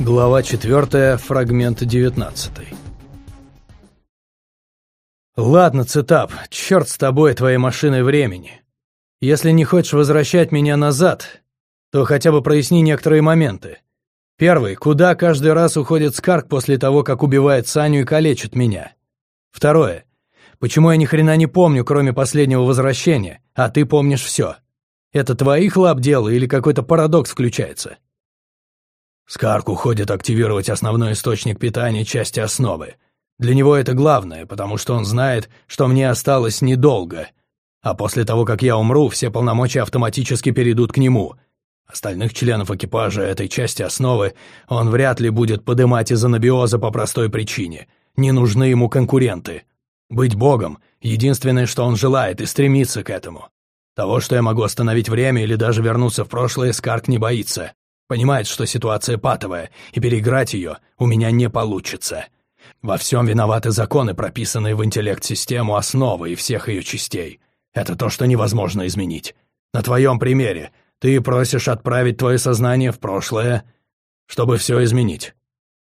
Глава 4, фрагмент 19. «Ладно, Цитап, черт с тобой, твоей машиной времени. Если не хочешь возвращать меня назад, то хотя бы проясни некоторые моменты. Первый, куда каждый раз уходит Скарк после того, как убивает Саню и калечит меня? Второе, почему я ни хрена не помню, кроме последнего возвращения, а ты помнишь все? Это твоих лап дело или какой-то парадокс включается?» Скарк уходит активировать основной источник питания части основы. Для него это главное, потому что он знает, что мне осталось недолго. А после того, как я умру, все полномочия автоматически перейдут к нему. Остальных членов экипажа этой части основы он вряд ли будет подымать из анабиоза по простой причине. Не нужны ему конкуренты. Быть богом — единственное, что он желает и стремится к этому. Того, что я могу остановить время или даже вернуться в прошлое, Скарк не боится. Понимает, что ситуация патовая, и переиграть ее у меня не получится. Во всем виноваты законы, прописанные в интеллект-систему основы и всех ее частей. Это то, что невозможно изменить. На твоем примере ты просишь отправить твое сознание в прошлое, чтобы все изменить.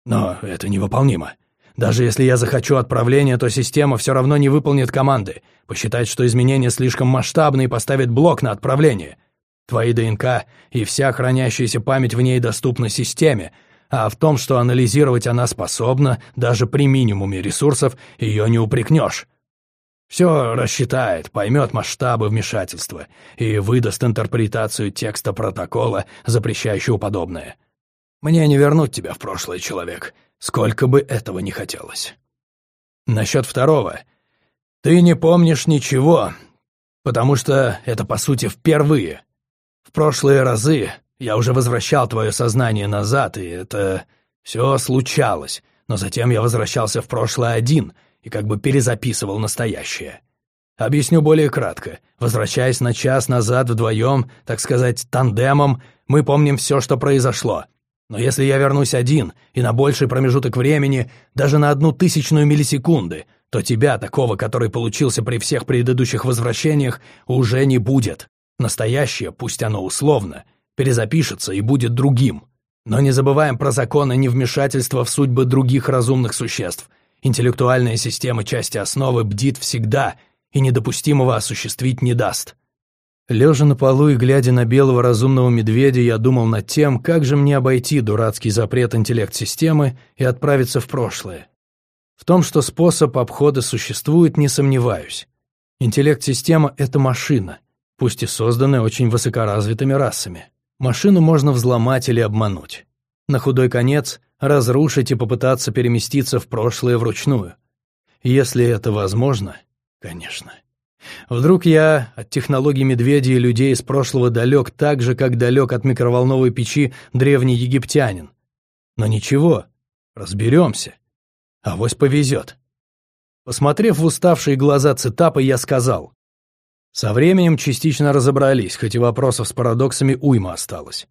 Но это невыполнимо. Даже если я захочу отправления, то система все равно не выполнит команды, посчитает, что изменения слишком масштабны и поставит блок на отправление — Твои ДНК и вся хранящаяся память в ней доступна системе, а в том, что анализировать она способна, даже при минимуме ресурсов, ее не упрекнешь. Все рассчитает, поймет масштабы вмешательства и выдаст интерпретацию текста протокола, запрещающего подобное. Мне не вернуть тебя в прошлое, человек, сколько бы этого не хотелось. Насчет второго. Ты не помнишь ничего, потому что это, по сути, впервые. В прошлые разы я уже возвращал твое сознание назад, и это все случалось, но затем я возвращался в прошлое один и как бы перезаписывал настоящее. Объясню более кратко. Возвращаясь на час назад вдвоем, так сказать, тандемом, мы помним все, что произошло. Но если я вернусь один и на больший промежуток времени, даже на одну тысячную миллисекунды, то тебя, такого, который получился при всех предыдущих возвращениях, уже не будет. Настоящее, пусть оно условно, перезапишется и будет другим. Но не забываем про законы невмешательства в судьбы других разумных существ. Интеллектуальная система части основы бдит всегда и недопустимого осуществить не даст. Лежа на полу и глядя на белого разумного медведя, я думал над тем, как же мне обойти дурацкий запрет интеллект-системы и отправиться в прошлое. В том, что способ обхода существует, не сомневаюсь. Интеллект-система — это машина — пусть и созданы очень высокоразвитыми расами. Машину можно взломать или обмануть. На худой конец разрушить и попытаться переместиться в прошлое вручную. Если это возможно, конечно. Вдруг я от технологий медведя и людей из прошлого далек так же, как далек от микроволновой печи древний египтянин. Но ничего, разберемся. Авось повезет. Посмотрев в уставшие глаза цитапы, я сказал, со временем частично разобрались, хоть и вопросов с парадоксами уйма осталось.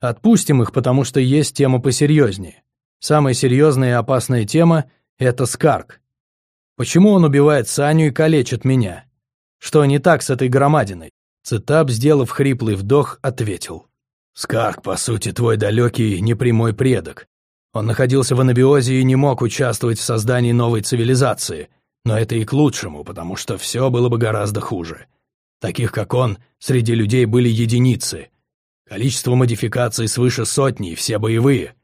Отпустим их, потому что есть тема посерьезнее. Самая серьезная и опасная тема — это Скарк. Почему он убивает Саню и калечит меня? Что не так с этой громадиной? Цитап, сделав хриплый вдох, ответил. «Скарк, по сути, твой далекий непрямой предок. Он находился в анабиозе и не мог участвовать в создании новой цивилизации — но это и к лучшему, потому что все было бы гораздо хуже. Таких, как он, среди людей были единицы. Количество модификаций свыше сотни, все боевые.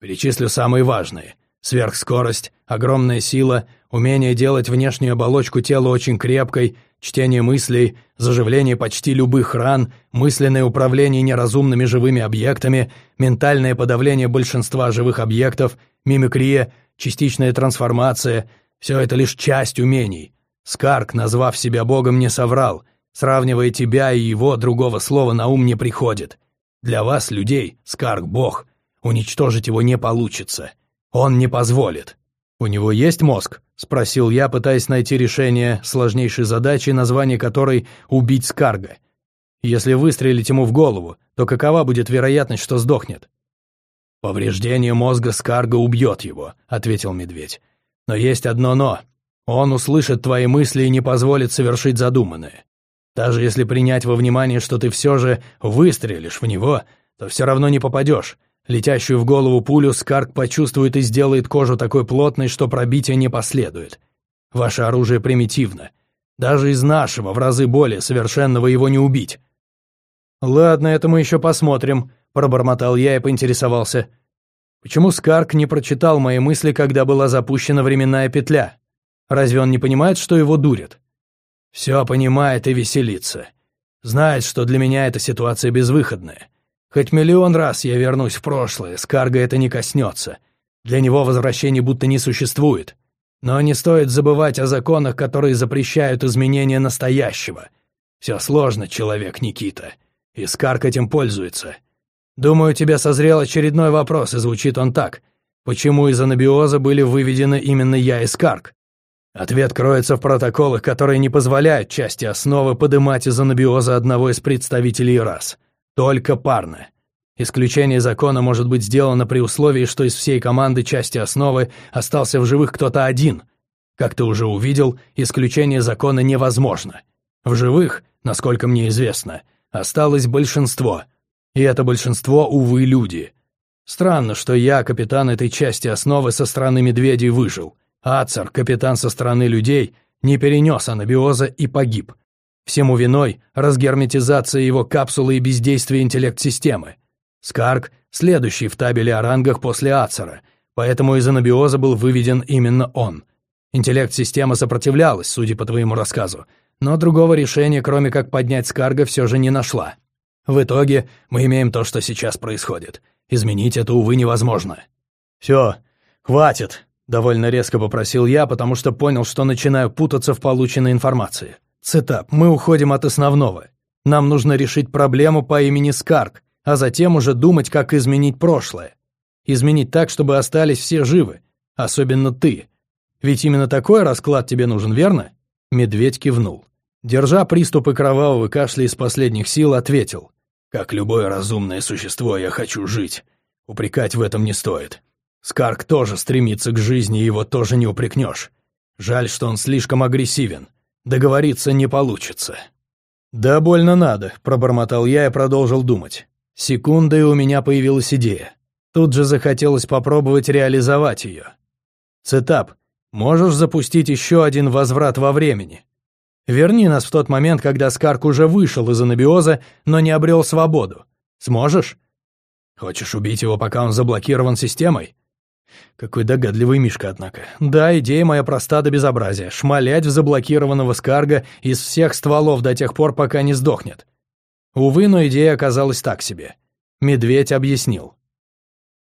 Перечислю самые важные. Сверхскорость, огромная сила, умение делать внешнюю оболочку тела очень крепкой, чтение мыслей, заживление почти любых ран, мысленное управление неразумными живыми объектами, ментальное подавление большинства живых объектов, мимикрия, частичная трансформация — все это лишь часть умений. Скарк, назвав себя богом, не соврал. Сравнивая тебя и его, другого слова на ум не приходит. Для вас, людей, Скарк — бог. Уничтожить его не получится. Он не позволит. «У него есть мозг?» — спросил я, пытаясь найти решение сложнейшей задачи, название которой «убить Скарга». Если выстрелить ему в голову, то какова будет вероятность, что сдохнет? «Повреждение мозга Скарга убьет его», — ответил медведь. Но есть одно «но». Он услышит твои мысли и не позволит совершить задуманное. Даже если принять во внимание, что ты все же выстрелишь в него, то все равно не попадешь, Летящую в голову пулю Скарк почувствует и сделает кожу такой плотной, что пробития не последует. Ваше оружие примитивно. Даже из нашего, в разы более совершенного, его не убить. «Ладно, это мы еще посмотрим», — пробормотал я и поинтересовался. «Почему Скарк не прочитал мои мысли, когда была запущена временная петля? Разве он не понимает, что его дурят?» «Все понимает и веселится. Знает, что для меня эта ситуация безвыходная. Хоть миллион раз я вернусь в прошлое, Скарга это не коснется. Для него возвращение будто не существует. Но не стоит забывать о законах, которые запрещают изменения настоящего. Все сложно, человек Никита. И Скарк этим пользуется. Думаю, у тебя созрел очередной вопрос, и звучит он так. Почему из анабиоза были выведены именно я и Скарк? Ответ кроется в протоколах, которые не позволяют части основы подымать из анабиоза одного из представителей рас. Только парно. Исключение закона может быть сделано при условии, что из всей команды части основы остался в живых кто-то один. Как ты уже увидел, исключение закона невозможно. В живых, насколько мне известно, осталось большинство. И это большинство, увы, люди. Странно, что я, капитан этой части основы со стороны медведей, выжил. Ацар, капитан со стороны людей, не перенес анабиоза и погиб. Всему виной разгерметизация его капсулы и бездействие интеллект-системы. Скарк – следующий в табеле о рангах после Ацера, поэтому из анабиоза был выведен именно он. Интеллект-система сопротивлялась, судя по твоему рассказу, но другого решения, кроме как поднять Скарга, все же не нашла. В итоге мы имеем то, что сейчас происходит. Изменить это, увы, невозможно. «Все, хватит», — довольно резко попросил я, потому что понял, что начинаю путаться в полученной информации. Цитап, мы уходим от основного. Нам нужно решить проблему по имени Скарк, а затем уже думать, как изменить прошлое. Изменить так, чтобы остались все живы, особенно ты. Ведь именно такой расклад тебе нужен, верно? Медведь кивнул. Держа приступы кровавого кашля из последних сил, ответил. «Как любое разумное существо, я хочу жить. Упрекать в этом не стоит. Скарк тоже стремится к жизни, его тоже не упрекнешь. Жаль, что он слишком агрессивен. Договориться не получится». «Да больно надо», — пробормотал я и продолжил думать. Секундой у меня появилась идея. Тут же захотелось попробовать реализовать ее. «Цитап, можешь запустить еще один возврат во времени. Верни нас в тот момент, когда Скарк уже вышел из анабиоза, но не обрел свободу. Сможешь? Хочешь убить его, пока он заблокирован системой? Какой догадливый Мишка, однако. Да, идея моя проста до безобразия. Шмалять в заблокированного скарга из всех стволов до тех пор, пока не сдохнет. Увы, но идея оказалась так себе. Медведь объяснил.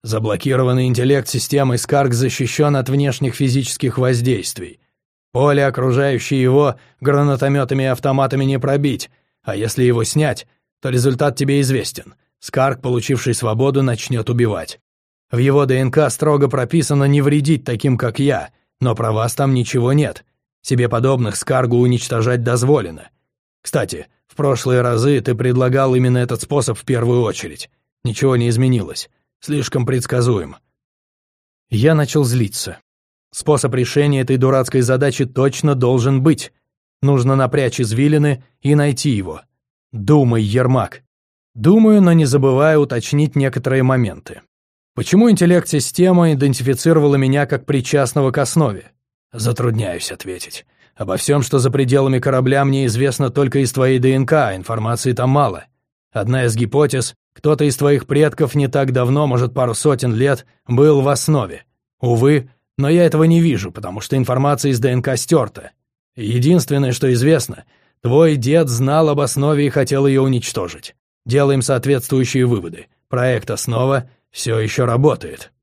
Заблокированный интеллект системы Скарг защищен от внешних физических воздействий. Поле, окружающее его, гранатометами и автоматами не пробить, а если его снять, то результат тебе известен. Скарг, получивший свободу, начнет убивать. В его ДНК строго прописано не вредить таким, как я, но про вас там ничего нет. Себе подобных Скаргу уничтожать дозволено. Кстати, в прошлые разы ты предлагал именно этот способ в первую очередь. Ничего не изменилось. Слишком предсказуем. Я начал злиться. Способ решения этой дурацкой задачи точно должен быть. Нужно напрячь извилины и найти его. Думай, Ермак. Думаю, но не забывая уточнить некоторые моменты. Почему интеллект-система идентифицировала меня как причастного к основе? Затрудняюсь ответить. Обо всем, что за пределами корабля, мне известно только из твоей ДНК, а информации там мало. Одна из гипотез — кто-то из твоих предков не так давно, может, пару сотен лет, был в основе. Увы, но я этого не вижу, потому что информация из ДНК стерта. Единственное, что известно, твой дед знал об основе и хотел ее уничтожить. Делаем соответствующие выводы. Проект «Основа» все еще работает.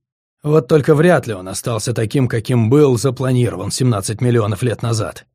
Вот только вряд ли он остался таким, каким был запланирован 17 миллионов лет назад.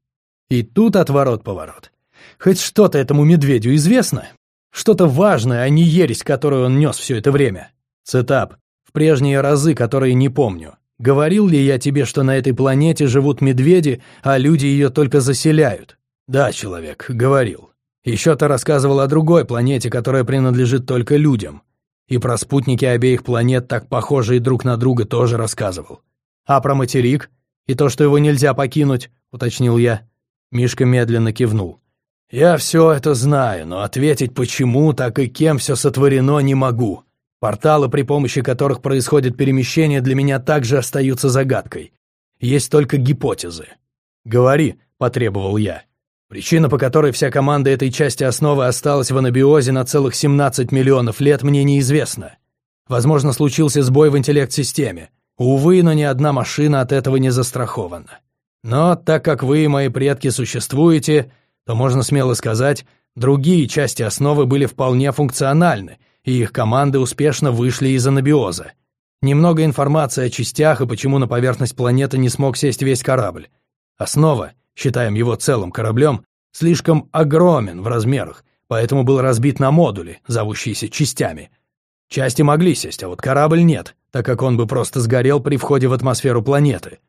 И тут отворот-поворот. Хоть что-то этому медведю известно? Что-то важное, а не ересь, которую он нес все это время. Цитап. В прежние разы, которые не помню. Говорил ли я тебе, что на этой планете живут медведи, а люди ее только заселяют? Да, человек, говорил. Еще ты рассказывал о другой планете, которая принадлежит только людям. И про спутники обеих планет, так похожие друг на друга, тоже рассказывал. А про материк? И то, что его нельзя покинуть, уточнил я. Мишка медленно кивнул. «Я все это знаю, но ответить, почему так и кем все сотворено, не могу. Порталы, при помощи которых происходит перемещение, для меня также остаются загадкой. Есть только гипотезы. «Говори», — потребовал я. Причина, по которой вся команда этой части основы осталась в анабиозе на целых 17 миллионов лет, мне неизвестна. Возможно, случился сбой в интеллект-системе. Увы, но ни одна машина от этого не застрахована. Но так как вы мои предки существуете, то можно смело сказать, другие части основы были вполне функциональны, и их команды успешно вышли из анабиоза. Немного информации о частях и почему на поверхность планеты не смог сесть весь корабль. Основа, считаем его целым кораблем, слишком огромен в размерах, поэтому был разбит на модули, зовущиеся частями. Части могли сесть, а вот корабль нет, так как он бы просто сгорел при входе в атмосферу планеты.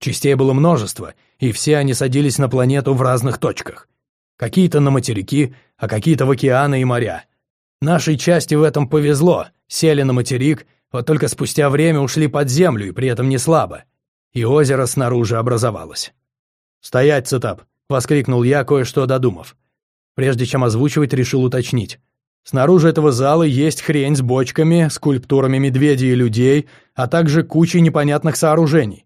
Частей было множество, и все они садились на планету в разных точках. Какие-то на материки, а какие-то в океаны и моря. Нашей части в этом повезло, сели на материк, вот только спустя время ушли под землю, и при этом не слабо. И озеро снаружи образовалось. «Стоять, Цитап!» — воскликнул я, кое-что додумав. Прежде чем озвучивать, решил уточнить. Снаружи этого зала есть хрень с бочками, скульптурами медведей и людей, а также кучей непонятных сооружений.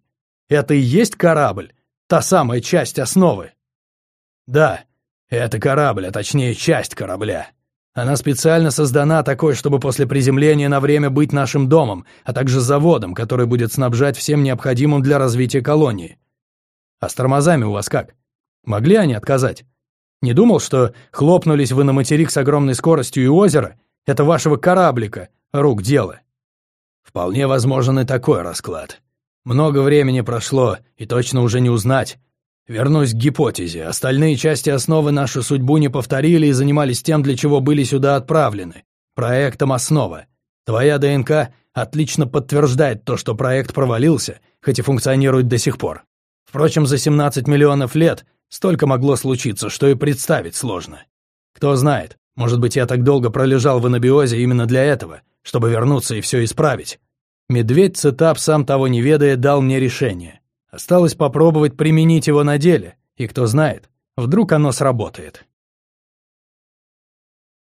Это и есть корабль? Та самая часть основы? Да, это корабль, а точнее часть корабля. Она специально создана такой, чтобы после приземления на время быть нашим домом, а также заводом, который будет снабжать всем необходимым для развития колонии. А с тормозами у вас как? Могли они отказать? Не думал, что хлопнулись вы на материк с огромной скоростью и озеро? Это вашего кораблика, рук дело. Вполне возможен и такой расклад. Много времени прошло, и точно уже не узнать. Вернусь к гипотезе. Остальные части основы нашу судьбу не повторили и занимались тем, для чего были сюда отправлены. Проектом «Основа». Твоя ДНК отлично подтверждает то, что проект провалился, хоть и функционирует до сих пор. Впрочем, за 17 миллионов лет столько могло случиться, что и представить сложно. Кто знает, может быть, я так долго пролежал в анабиозе именно для этого, чтобы вернуться и все исправить. Медведь Цитап, сам того не ведая, дал мне решение. Осталось попробовать применить его на деле, и кто знает, вдруг оно сработает.